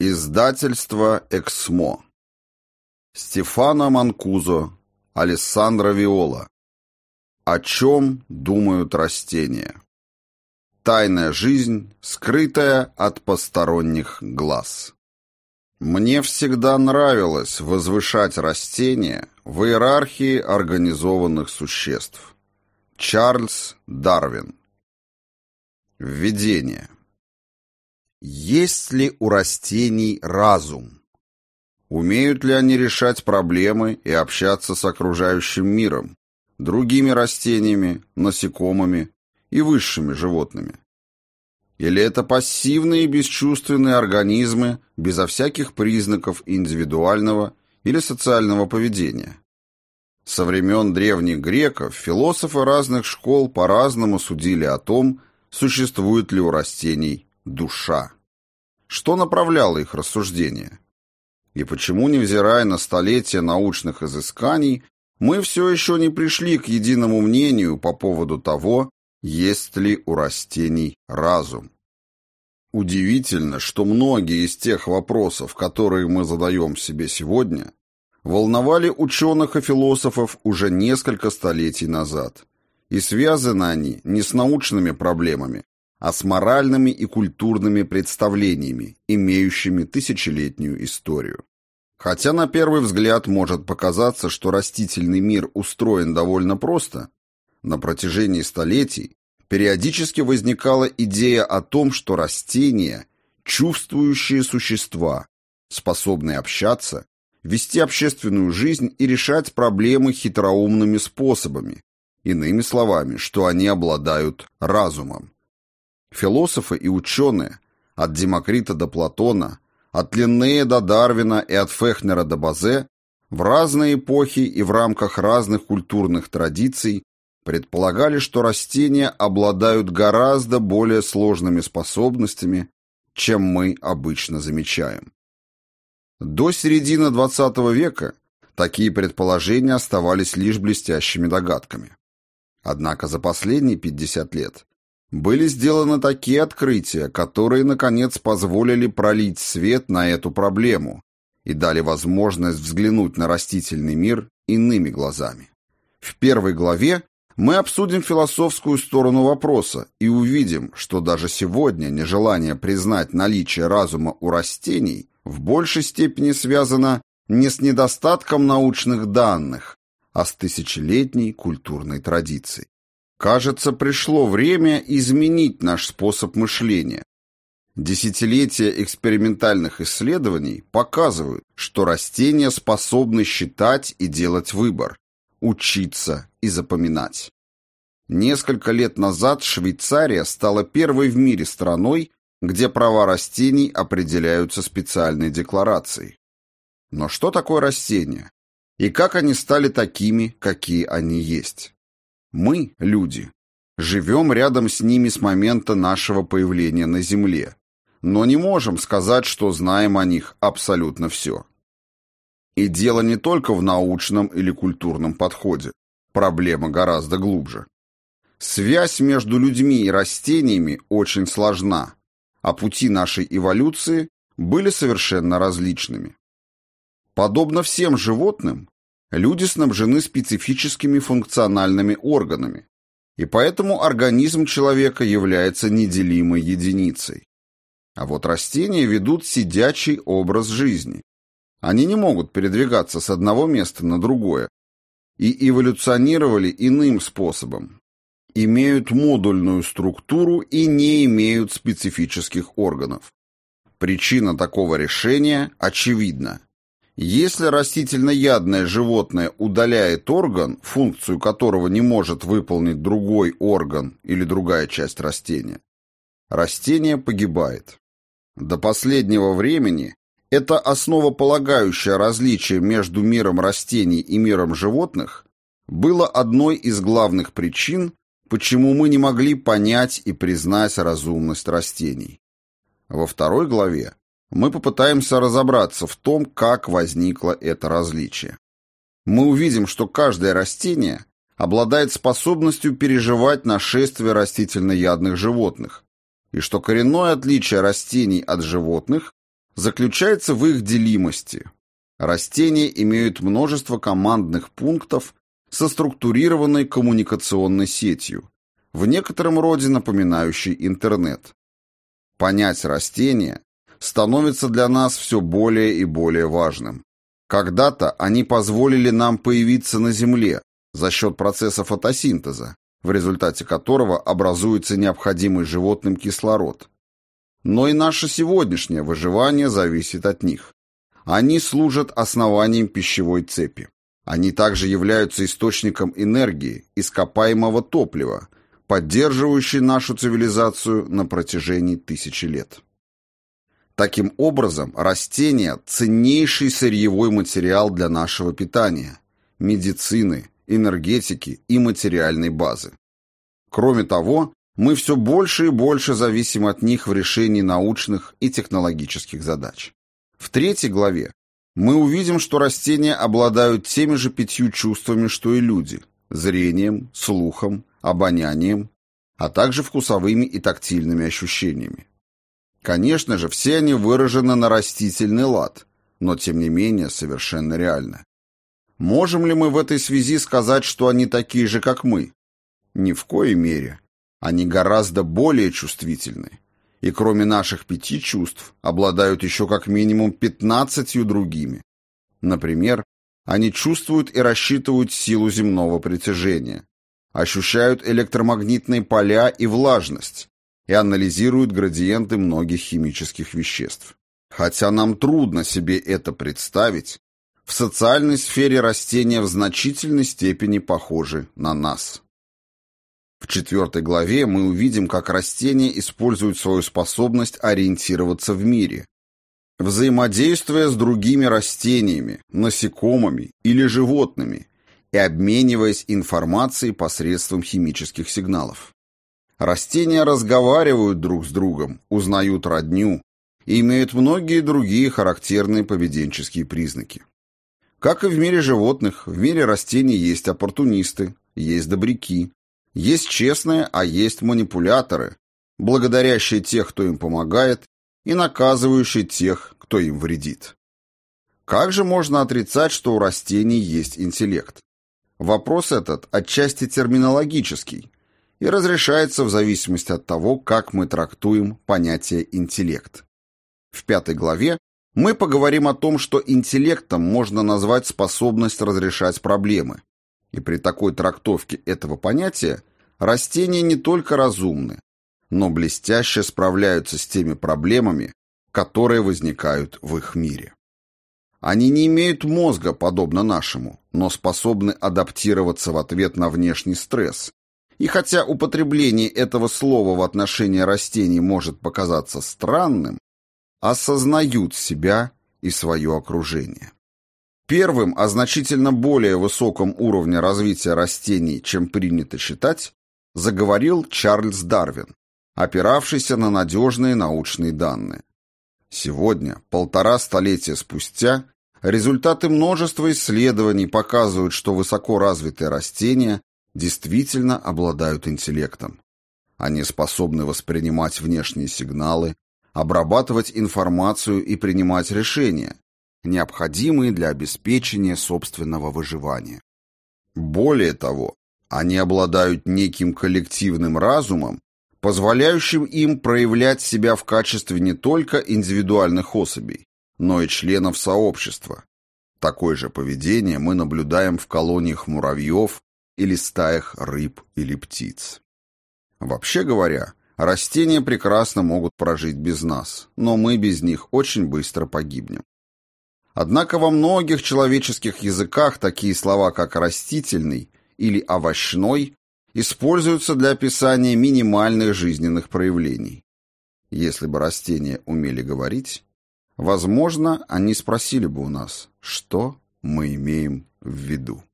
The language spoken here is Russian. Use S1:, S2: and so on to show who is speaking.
S1: Издательство «Эксмо». Стефано Манкузо, Алессандро Виола. О чем думают растения? Тайная жизнь, скрытая от посторонних глаз. Мне всегда нравилось возвышать растения в иерархии организованных существ. Чарльз Дарвин. Введение. Есть ли у растений разум? Умеют ли они решать проблемы и общаться с окружающим миром, другими растениями, насекомыми и высшими животными? Или это пассивные бесчувственные организмы безо всяких признаков индивидуального или социального поведения? Со времен древних греков философы разных школ по-разному судили о том, существует ли у растений душа. Что направляло их рассуждения? И почему, невзирая на столетия научных изысканий, мы все еще не пришли к единому мнению по поводу того, есть ли у растений разум? Удивительно, что многие из тех вопросов, которые мы задаем себе сегодня, волновали ученых и философов уже несколько столетий назад. И связаны они не с научными проблемами, а с моральными и культурными представлениями, имеющими тысячелетнюю историю. Хотя на первый взгляд может показаться, что растительный мир устроен довольно просто, на протяжении столетий периодически возникала идея о том, что растения – чувствующие существа, способные общаться, вести общественную жизнь и решать проблемы хитроумными способами, иными словами, что они обладают разумом. Философы и ученые, от Демокрита до Платона, от Линнея до Дарвина и от Фехнера до Базе, в разные эпохи и в рамках разных культурных традиций предполагали, что растения обладают гораздо более сложными способностями, чем мы обычно замечаем. До середины XX века такие предположения оставались лишь блестящими догадками. Однако за последние 50 лет были сделаны такие открытия, которые, наконец, позволили пролить свет на эту проблему и дали возможность взглянуть на растительный мир иными глазами. В первой главе мы обсудим философскую сторону вопроса и увидим, что даже сегодня нежелание признать наличие разума у растений в большей степени связано не с недостатком научных данных, а с тысячелетней культурной традицией. Кажется, пришло время изменить наш способ мышления. Десятилетия экспериментальных исследований показывают, что растения способны считать и делать выбор, учиться и запоминать. Несколько лет назад Швейцария стала первой в мире страной, где права растений определяются специальной декларацией. Но что такое растения? И как они стали такими, какие они есть? Мы, люди, живем рядом с ними с момента нашего появления на Земле, но не можем сказать, что знаем о них абсолютно все. И дело не только в научном или культурном подходе. Проблема гораздо глубже. Связь между людьми и растениями очень сложна, а пути нашей эволюции были совершенно различными. Подобно всем животным, люди снабжены специфическими функциональными органами, и поэтому организм человека является неделимой единицей. А вот растения ведут сидячий образ жизни. Они не могут передвигаться с одного места на другое и эволюционировали иным способом. Имеют модульную структуру и не имеют специфических органов. Причина такого решения очевидна. Если растительноядное животное удаляет орган, функцию которого не может выполнить другой орган или другая часть растения, растение погибает. До последнего времени это основополагающее различие между миром растений и миром животных было одной из главных причин, почему мы не могли понять и признать разумность растений. Во второй главе мы попытаемся разобраться в том, как возникло это различие. Мы увидим, что каждое растение обладает способностью переживать нашествие растительноядных животных, и что коренное отличие растений от животных заключается в их делимости. Растения имеют множество командных пунктов со структурированной коммуникационной сетью, в некотором роде напоминающей интернет. Понять растения становится для нас все более и более важным. Когда-то они позволили нам появиться на Земле за счет процесса фотосинтеза, в результате которого образуется необходимый животным кислород. Но и наше сегодняшнее выживание зависит от них. Они служат основанием пищевой цепи. Они также являются источником энергии, ископаемого топлива, поддерживающей нашу цивилизацию на протяжении тысячи лет. Таким образом, растения – ценнейший сырьевой материал для нашего питания, медицины, энергетики и материальной базы. Кроме того, мы все больше и больше зависим от них в решении научных и технологических задач. В третьей главе мы увидим, что растения обладают теми же пятью чувствами, что и люди – зрением, слухом, обонянием, а также вкусовыми и тактильными ощущениями. Конечно же, все они выражены на растительный лад, но тем не менее совершенно реальны. Можем ли мы в этой связи сказать, что они такие же, как мы? Ни в коей мере. Они гораздо более чувствительны. И кроме наших пяти чувств, обладают еще как минимум пятнадцатью другими. Например, они чувствуют и рассчитывают силу земного притяжения, ощущают электромагнитные поля и влажность, и анализируют градиенты многих химических веществ. Хотя нам трудно себе это представить, в социальной сфере растения в значительной степени похожи на нас. В четвертой главе мы увидим, как растения используют свою способность ориентироваться в мире, взаимодействуя с другими растениями, насекомыми или животными и обмениваясь информацией посредством химических сигналов. Растения разговаривают друг с другом, узнают родню и имеют многие другие характерные поведенческие признаки. Как и в мире животных, в мире растений есть оппортунисты, есть добряки, есть честные, а есть манипуляторы, благодарящие тех, кто им помогает, и наказывающие тех, кто им вредит. Как же можно отрицать, что у растений есть интеллект? Вопрос этот отчасти терминологический и разрешается в зависимости от того, как мы трактуем понятие интеллект. В пятой главе мы поговорим о том, что интеллектом можно назвать способность разрешать проблемы. И при такой трактовке этого понятия растения не только разумны, но блестяще справляются с теми проблемами, которые возникают в их мире. Они не имеют мозга, подобно нашему, но способны адаптироваться в ответ на внешний стресс. И хотя употребление этого слова в отношении растений может показаться странным, осознают себя и свое окружение. Первым о значительно более высоком уровне развития растений, чем принято считать, заговорил Чарльз Дарвин, опиравшийся на надежные научные данные. Сегодня, полтора столетия спустя, результаты множества исследований показывают, что высоко развитые растения действительно обладают интеллектом. Они способны воспринимать внешние сигналы, обрабатывать информацию и принимать решения, необходимые для обеспечения собственного выживания. Более того, они обладают неким коллективным разумом, позволяющим им проявлять себя в качестве не только индивидуальных особей, но и членов сообщества. Такое же поведение мы наблюдаем в колониях муравьев или стаях рыб или птиц. Вообще говоря, Растения прекрасно могут прожить без нас, но мы без них очень быстро погибнем. Однако во многих человеческих языках такие слова, как «растительный» или «овощной» используются для описания минимальных жизненных проявлений. Если бы растения умели говорить, возможно, они спросили бы у нас, что мы имеем в виду.